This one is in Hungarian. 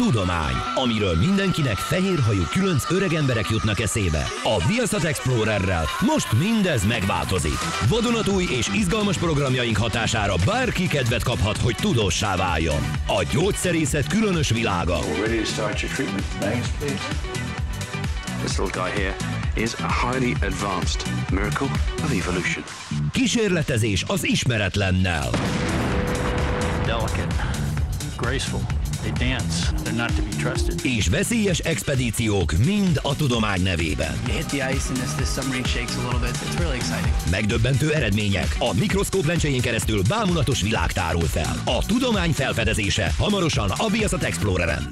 Tudomány, amiről mindenkinek fehérhajú különc öreg emberek jutnak eszébe. A Viaszat Explorerrel most mindez megváltozik. Vadonatúj és izgalmas programjaink hatására bárki kedvet kaphat, hogy tudóssá váljon. A gyógyszerészet különös világa. Ready to start your treatment. Names, please. This little guy here is a highly advanced miracle of evolution. Kísérletezés az ismeretlennel. delicate, graceful. They dance. Not to be trusted. És veszélyes expedíciók mind a tudomány nevében. You hit the ice and this, this submarine shakes a little bit. It's really exciting. Megdöbbentő eredmények. A mikroszkóp lencsején keresztül bámulatos világ tárul fel. A tudomány felfedezése hamarosan a Viaszat Exploreren.